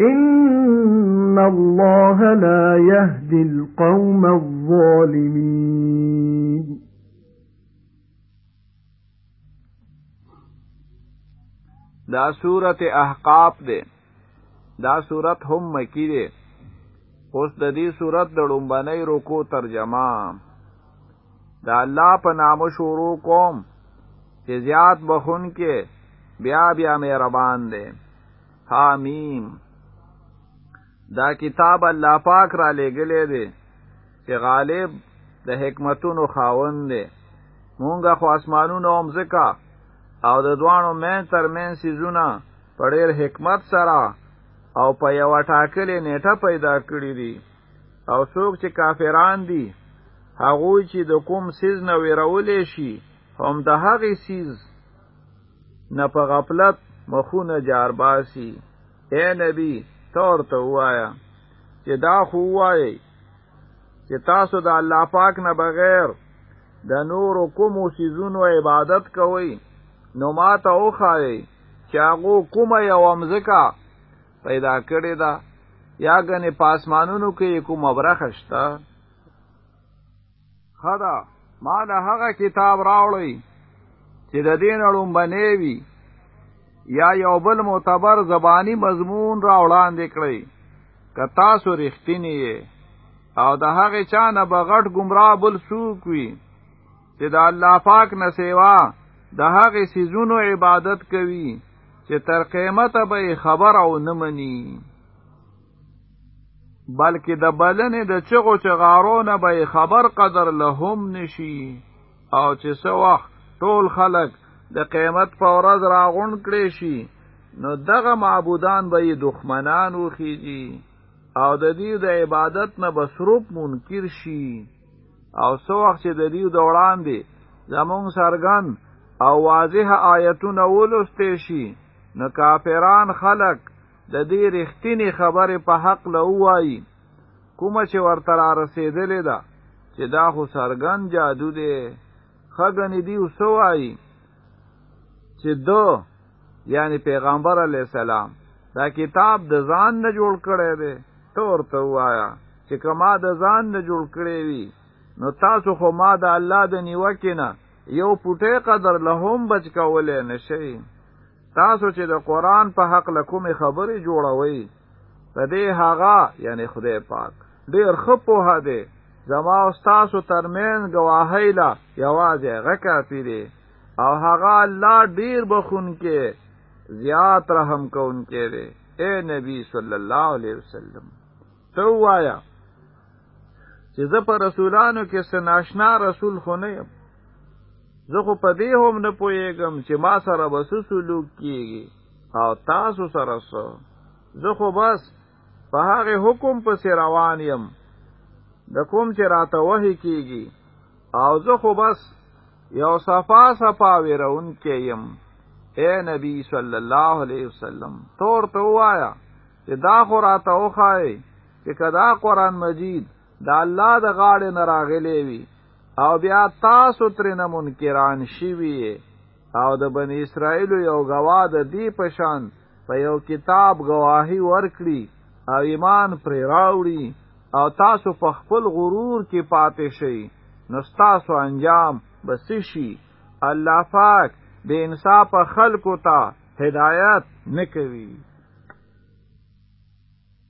ان الله لا يهدي القوم الظالمين دا سورته احقاف ده دا صورت هم مکی دی اوس د دې صورت د ړومبنۍ رکو ترجمه دا الله په نامو شروع کوم چې زیات بخون کې بیا بیا مهربان دی حامیم دا کتاب الله پاک را لېګلې دی چې غالب د حکمتونو خاوند دی مونږه خو اسمانونو هم ځکه او د دوانو مین تر مین سیزونه په ډېر حکمت سره او په یو ټاکلې نیټه پیدا کړی دي او څوک چې کافران دي هغه چې د کوم سیز نه ویرولې شي هم د هغې سیز نه په غفلت مخونه جارباسي اے نبی تور ته وایا چې دا خو وایي چې تاسو د الله پاک نه بغیر د نور کوم سيزونو عبادت کوئ نو ما ته وخایي چې هغه کومه یو مزکا پیدا کړی دا یا غنې پاسمانونو کې کومه برخه شته خدا ما له هغه کتاب راوړی چې د دین اړوم بنوي یا یو بل معتبر زبانی مضمون را وړاندې کړئ که تاسو رښتینی یې او د هغې چا نه به غټ ګمراه بل څوک وي چې د الله پاک نه سیوا د هغې سیزونو عبادت کوي چې تر قیمته به خبر او نه مني بلکې د بلنې د چغو چغارونه به خبر قدر لهم نشي او چې څه وخت ټول خلک د قیامت په ورځ راغون کړي شي نو دغه معبودان به یې دښمنان وخیږي او د دې د عبادت نه بسروب منکر شي او څو وخت چې د دې د وړاندې زمونږ سرګن او واضح آیتونه ولوستې شي نو کافران خلک د دې رښتینې خبرې په حق له وایي کومه چې ورته را رسېدلې ده چې دا خو سرګن جادو دی خګنې دی وسو وایي چې دو یعنی پیغمبر علی السلام دا کتاب د ځان نه جوړ کړی دی ته ورته وایا چې کما د ځان نه جوړ کړی وي نو تاسو خو ما د الله د نیوکې نه یو پټه قدر لهم بچ کولای نشئ تاسو چې د قران په حق لکومې خبرې جوړوي د دې هغه یعنی خدای پاک ډیر خپو هده زما او تاسو ترمن گواهی لا یوازې غکا پیری او هغه الله ډیر بخون کې زیات رحم کون کې دی اے نبی صلی الله علیه وسلم تو وایا چې زه په رسولانو کې سناشنا رسول خو نه یم زه خو په دې هم نه پوهېږم چې ما سره به څه سلوک کېږي او تاسو سره څه زه خو بس په هغې حکم پسې روان یم د کوم چې راته وحې کېږي او زه خو بس یو صفا صفا ویرونکی یم اے نبی صلی الله علیه وسلم تور ته وایا چې دا خو راته وخایې چې کدا قرآن مجید د الله د غاړې نه راغلې وي او بیا تاسو ترنه منکران شوي او د بنی اسرائیل یو غوا د دې پشان په یو کتاب گواهی ورکړي او ایمان پر راوړي او تاسو په خپل غرور کې پاتې شئ نو تاسو انجام بس شي الله پاک بے انصاف خلقو تا هدایت نکوي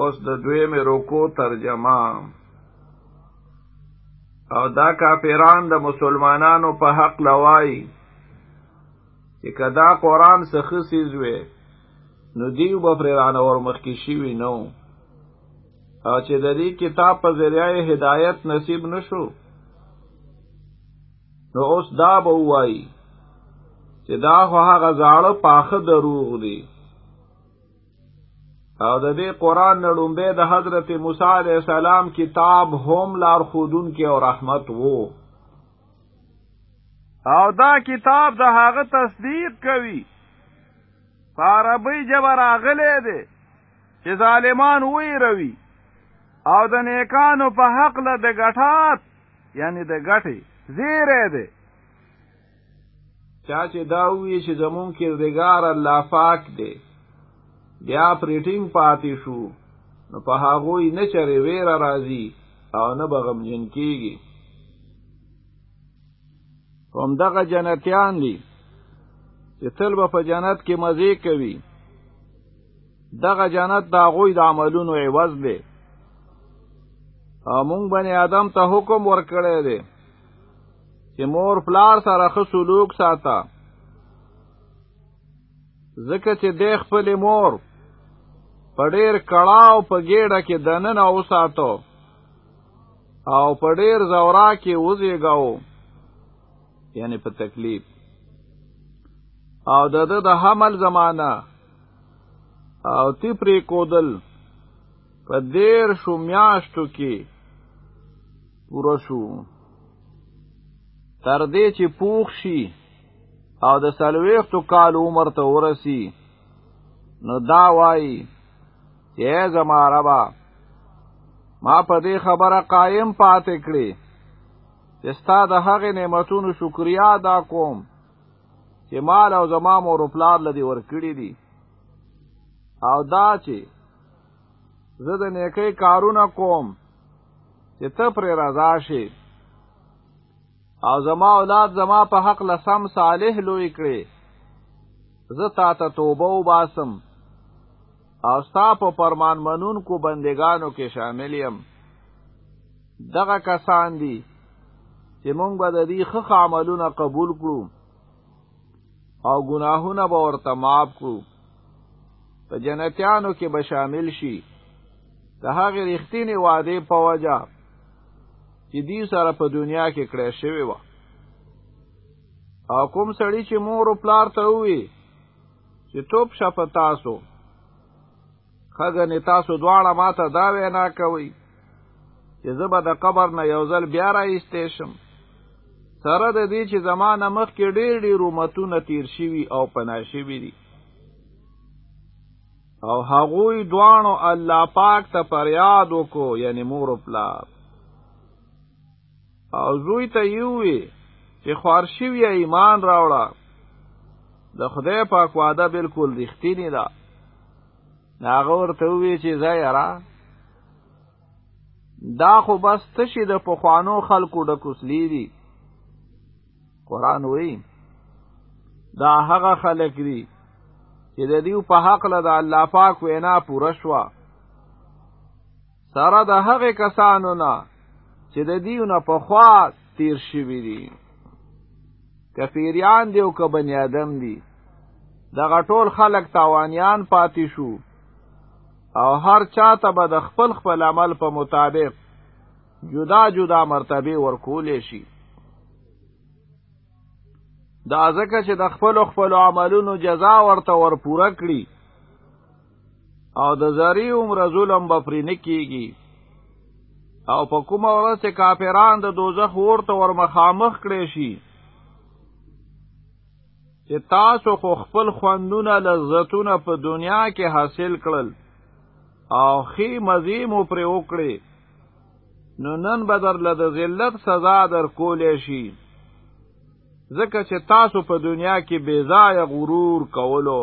اوس د دویمې روکو ترجمه او دا کافران د مسلمانانو په حق لوای چې کدا قران څخه سیزوي نو دیو به پر رانه ور مخکې شي نو او چې د دې کتاب په ذریعه هدایت نصیب نشو نو اوس دا به وایي چې دا خو هغه زاړه پاخه دروغ دي او د دې قران نړومبه د حضرت موسی علی السلام کتاب هم لار خودون کې او رحمت وو او دا کتاب د هغه تصدیق کوي په عربي ژبه راغلی دی چې ظالمان ویروي او د نیکانو په حق له د ګټات یعنی د ګټې زیره دی چا چې دا وی چې زمون کې رګار الله پاک دی بیا پریټینګ پاتې شو نو په هغه یې نه چرې ویره راځي او نه بغم جن کیږي هم دغه جنتیان دي چې تل به په جنت کې مزه کوي دغه جنت دا غوی د عملونو عوض دی او مونږ بنی آدم ته حکم ورکړی دی چې مور پلار سره ښه سلوک ساته ځکه چې د خپل مور په ډیر کړاو په ګیډه کې دنن او ساتو او په ډیر زورا کې وزیګاو یعنی په تکلیف او د د حمل زمانہ او تی پری کودل په دیر شو میاشتو کې پوره شو تر دې چې پوخ شي او د سلويختو کال عمر ته ورسی نو دا وایي چې زما ربا ما په دې خبره قائم پاتې کړې چې ستا د هغې نعمتونو شکریا ادا کوم چې مال او زما مور او پلار لدی ورکړي دي او دا چې زه د نیکۍ کارونه کوم چې ته پرې رضا شې او زما اولاد زما په حق لسم صالح لوی کړي زه تا ته توبه وباسم او ستا په فرمان منونکو بندگانو کې شامل یم دغه کسان دي چې مونږ به د دې ښه عملونه قبول کړو او ګناهونه به ورته معاف کړو په جنتیانو کې به شامل شي د هغه رښتینی وعده په وجه چې دی سره په دنیا کې کړی شوی و او کوم سړی چې مور او پلار ته وی چې توپ شپ تاسو خګنې تاسو دواړه ماته دا وینا کوي چې زه به د قبر نه یو ځل بیا راایستې شم سره د دې چې زمانه مخ کې ډېر ډېر امتونه تیر شوي او پنا شوي دي او هغوی دوانو الله پاک ته فریاد وکړو یعنی مور او پلار او زوی ته یې ووی چې خوار شویه ایمان راوړه د خدای پاک وعده بالکل رښتینې ده هغه ورته ووی چې زه یاره دا خو بس تشي د پخوانو خلکو د کوسلی دي قران وایي دا هغه خلک دي چې د دیو په حق له د الله پاک وینا پوره شوه سره د هغه کسانو نه چې د دیونه په خوا تیر شوی دي کفیریان دی او که بنی آدم دی دغه ټول خلق تاوانیان پاتې شو او هر چاته به د خپل خپل عمل په مطابق جدا جدا مرتبه ورکولې شي دا ځکه چې د خپل خپل عملونو جزا ورته ورپوره کړي او د زری عمر ظلم به پرې نه کیږي او په کومه ورځ چې کافران د دوزخ ورته ور مخامخ کړي شي چې تاسو خو خپل خوندونه لذتونه په دنیا کې حاصل کړل او خی مزی مو پر وکړي نو نن به در له ذلت سزا در کولې شي ځکه چې تاسو په دنیا کې بې ځای غرور کولو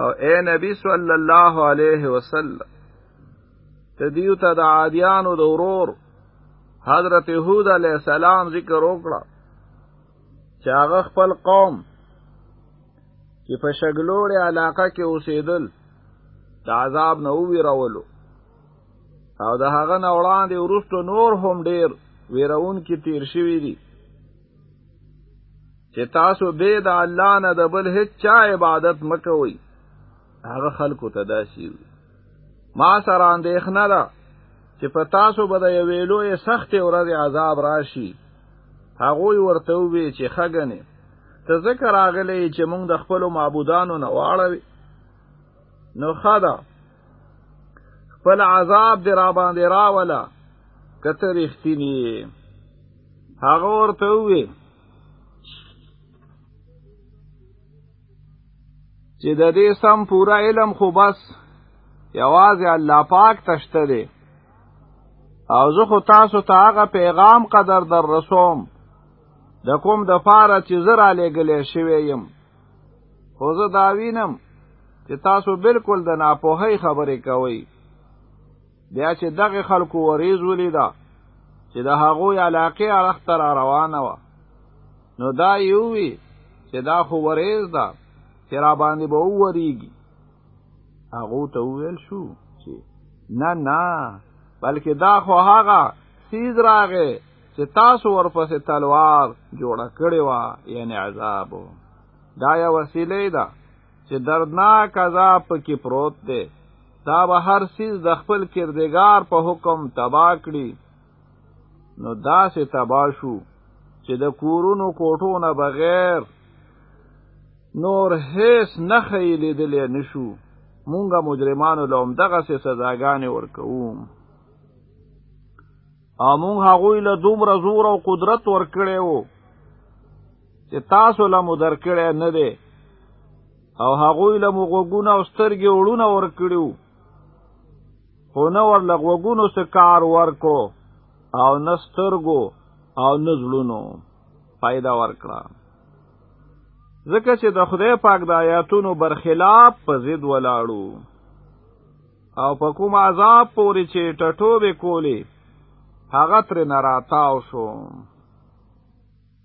او اے نبی صلی الله علیه وسلم تدیو ته د عادیانو د ورور حضرت هود علی السلام ذکر وکړه چې هغه خپل قوم چې په شګلوړې علاقه کې اوسېدل د عذاب نه وویرولو او د هغه نه وړاندې وروسته نور هم ډیر ویرون کې تیر شوي دي چې تاسو به د الله نه د بل هیڅ چا عبادت مکوئ هغه خلکو ته داسي ما سره اندېښنه ده چې په تاسو به د یوې لویې سختې ورځې عذاب راشي هغوی ورته ووی چې خګنې ته ځکه راغلی چې موږ د خپلو معبودانو نه واړوي نو ښه ده خپل عذاب دې راباندې راوله که ته رښتینی یې هغه ورته وی چې د دې سم پورا علم خو بس یوازې الله پاک تشته دی او زه خو تاسو ته هغه پیغام قدر در رسوم د کوم د فاره چې زه را لېږلی شوی یم خو زه دا وینم چې تاسو بالکل د ناپوهۍ خبرې کوئ بیا چې دغه خلکو وریز ولیدا چې د هغو علاقې اړخ تر روانه و نو دا یو وی چې دا خو وریز ده چې را باندې به وریږي هغه ته ویل شو چې نه نه بلکې دا خو هغه سیز راغې چې تاسو ورپسې تلوار جوړه کړې و یعنی عذاب دا یو وسیله ده چې دردناک عذاب پکې پروت دی تا به هر سیز د خپل کردګار په حکم تبا کړي نو داسې تبا شو چې د کورونو کوټو نه بغیر نور هیڅ نه خی لیدلې نشو مونږه مجرمانو لوم دغه سه سزاګانې ورکوم او مونږ هغوی له دومره زور او قدرت ورکړې وو چې تاسو له مو درکړی نه دی او هغوی له مو غوږونه او سترګې وړونه ورکړیو خو نه ور له غوږونو څه کار ورکو او نه سترګو او نه زړونو فایده ورکړه ځکه چې د خدای پاک د آیاتونو برخلاف په ضد ولاړو او په کوم عذاب پورې چې ټټوبې کولې هغه ترې نه راتاو شو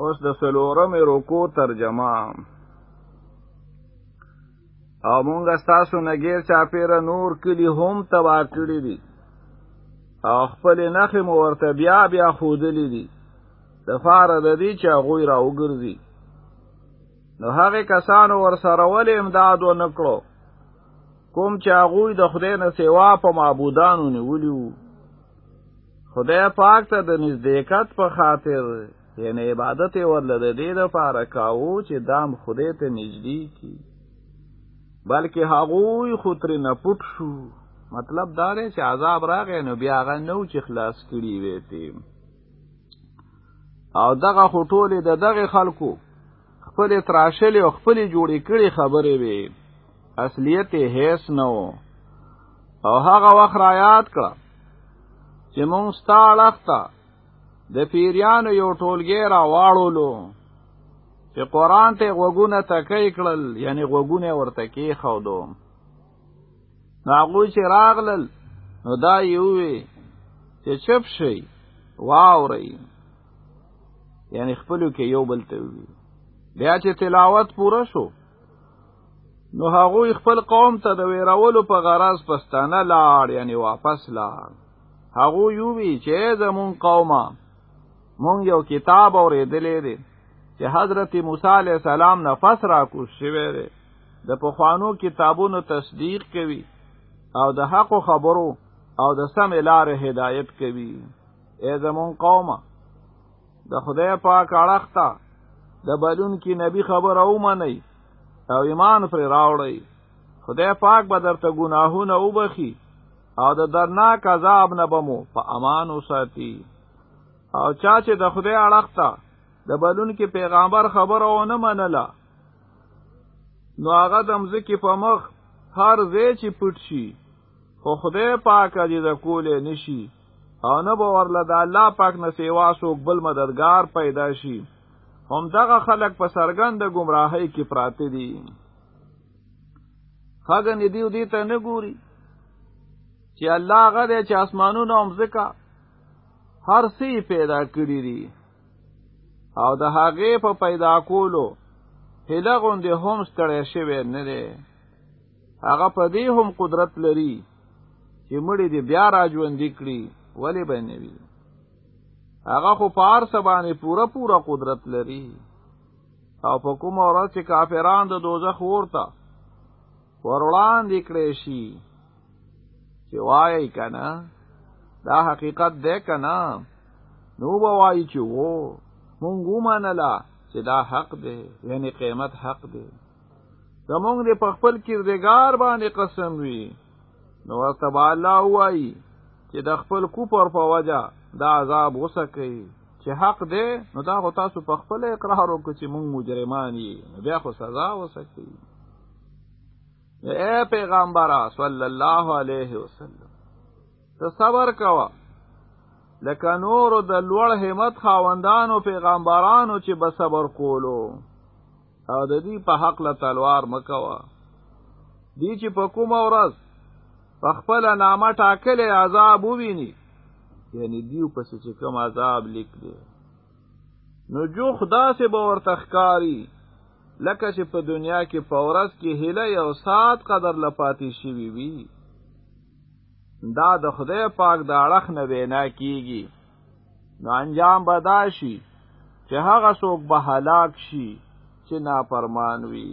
اوس د سلورم رکو ترجمه او مونږ تاسو نګیر چاپیره نور کلی هم تبا کړی دي او خپل نخې مو ورته بیا بیا خودلې دي د فاره د دې چې هغوی را وګرځي نو هغه کسانو ور سره ولې امداد و نکړو کوم چې هغوی د خدای نه سیوا په معبودانو نیولی وو خدای پاک ته د نزدېکت په خاطر یعنی عبادت ورله د دې لپاره کاوه چې دام خدای ته نږدې کی بلکې هغوی خو ترې نه پټ شو مطلب دا دی چې عذاب راغی نو بیا هغه نو چې خلاص کړي وې او دغه خټولې د دغه خلکو خپل تراشلې او خپل جوړې کړي خبرې وي اصلیت هیڅ نه وو او هغه وخت را یاد کړه چې مونږ ستا لخته د پیریانو یو ټولګی را واړولو چې قران ته غوګونه تکې کړل یعنی غوګونه ورته کې خودو ناغو چې راغلل نو دا یووی چې چپ شي واوري یعنی خپلو کې یو بل ته وي بیا چې تلاوت پوره شو نو هغه خپل قوم ته د ویرولو په غرض پستانه لاړ یعنی واپس لاړ هغه یو وی چې زمون قومه مونږ یو کتاب اورېدلې دي چې حضرت موسی علی السلام نه فسرا کو شوی دی د پخوانو کتابونو تصدیق کوي او د حق خبرو او د سم لار هدایت کوي اے زمون قومه د خدای پاک اړخته د بلون کې نبی خبر او منی او ایمان پر راوړی خدای پاک به درته ګناهونه وبخي او د درناک عذاب نه بمو په امان وساتي او چا چې د خدای اړخته د بلون کې پیغمبر خبره و نه منله نو هغه د مزکی په مخ هر ځای چې پټ شي خو خدای پاک دې د کولې نشي او نه به ورله د الله پاک نه سیوا څوک بل مددگار پیدا شي هم دغه خلک په سرګند گمراهۍ کې پراته دي هغه ندی دې ته نه ګوري چې الله هغه دې چې اسمانونو هم زکه هر څه پیدا کړی دي او د هغې په پیدا کولو هله غوندې هم ستړی شوی نه دی هغه په دې هم قدرت لري چې مړی دې بیا را ژوندې کړي ولې به نه وي هغه خو په هر څه باندې پوره پوره قدرت لري او په کومه ورځ چې کافران د دوزخ ورته ور وړاندې کړی شي چې وایي کنه دا حقیقت ده کنه نو وایي چې وو مونږ ومنله چې دا حق ده یعنی قیمت حق ده زمونږ دې په خپل کردګار باندې قسم وي نو ورته به الله وایي چې د خپل کوپر په وجه دا عذاب غوسه کوي چې حق دی نو دا خو تاسو په خپل اقرار وکړئ چې مونږ مجرمان یې بیا خو سزا وسه کوي اے پیغمبر صلی الله علیه وسلم ته صبر کوا لکه نور د لوړ همت خاوندانو پیغمبرانو چې به صبر کولو او د دې په حق له تلوار مکوا دی چې په کوم ورځ په خپل نامه ټاکلې عذاب وویني یعنی دیو پس چې کوم عذاب لیک دی نو جو خدا سے به ورته ښکاری لکه چې په دنیا کې په ورځ کې هله یو ساعت قدر لپاتې شوي وي دا د خدای پاک د اړخ نه وینا کیږي نو انجام به دا شي چې هغه څوک به هلاک شي چې نافرمان وي